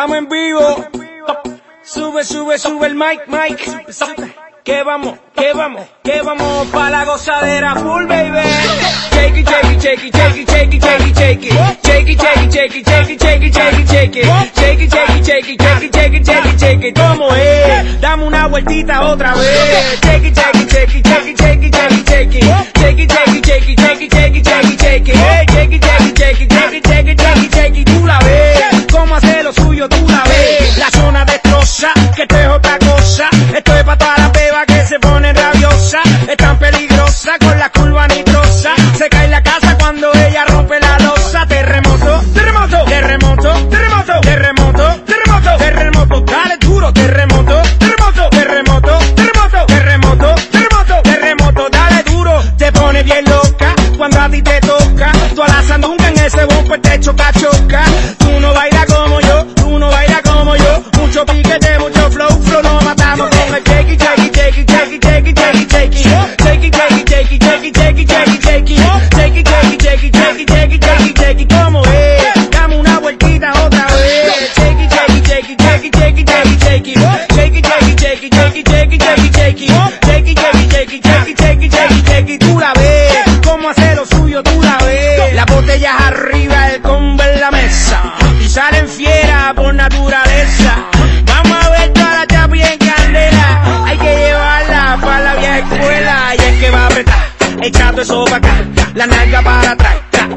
Estamos en vivo. Sube, sube, sube el mic, mic. Que vamos, que vamos, que vamos pa' la gozadera full, baby. Shake it, shake it, shake it, shake it, shake it, shake it, shake it. Shake it, shake it, shake it, shake it, shake it, shake it, shake it. Shake it, shake it, shake it, shake it, shake it, shake it. ¿Cómo es? Dame una vueltita otra vez. Shake it, shake it, shake it, shake it, shake it, shake it, shake it. Shake it, shake it, shake it, shake it, shake it, shake it, shake it, shake it, shake it, shake it, shake it, shake it, shake it. Tú la ves cambio de una vez. It, shake it, shake it. Tú la ves. Cómo hace lo suyo, tú la ves. Las botellas arriba, el combo en la mesa. Y salen fiera por naturaleza. Vamos a ver toda la chapi en candela. Hay que llevarla para la vieja escuela. Y es que va a apretar, echando eso para acá. La nalga para atrás.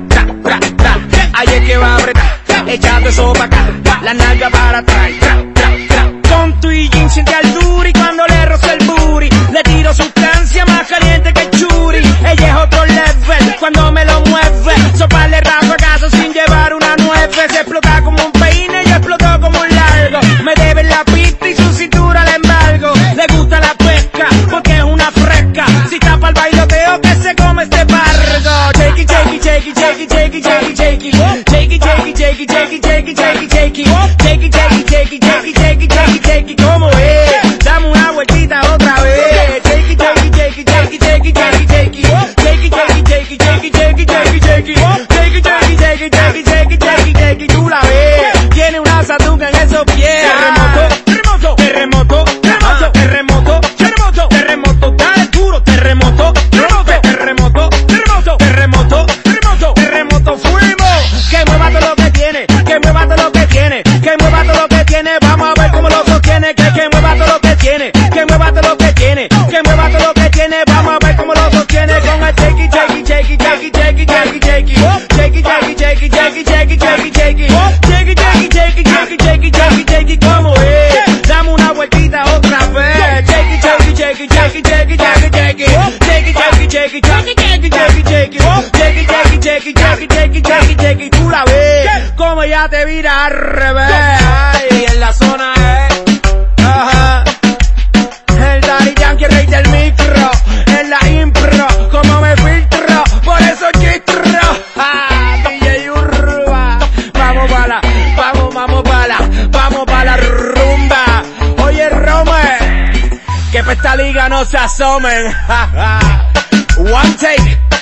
Tra, es que va a apretar, echando eso para acá. La nalga para atrás. Con tu y jean siente se explota como un peine, yo exploto como un largo. Me deben la pista y su cintura la embargo. Le gusta la pesca porque es una fresca. Si está para el bailoteo que se come este barco. Shakey, shakey, shakey, shakey, shakey, shakey. Shakey, shakey, shakey, shakey, shakey, shakey, shakey. Shakey, shakey, shakey, shakey, shakey, shake it. Tú la ves. Tiene una sandunga en esos pies. Terremoto, terremoto, terremoto, terremoto, terremoto, terremoto. Dale duro, terremoto, terremoto, terremoto, terremoto, terremoto, terremoto, terremoto. Fuimos. Que mueva todo lo que tiene, que mueva todo lo que tiene, que mueva todo lo que tiene. Vamos a ver cómo lo sostiene. Que que mueva todo lo que tiene, que mueva todo lo que tiene, que mueva todo lo que tiene. Vamos a ver shake it, shake it, shake it, shake it, shake it, shake it, shake it, shake it, shake it, shake it, shake it, shake it, shake it, shake it, shake it, shake it, shake it, shake it. Tú la ves como ya te vira al revés. nunca nos asomen. One take.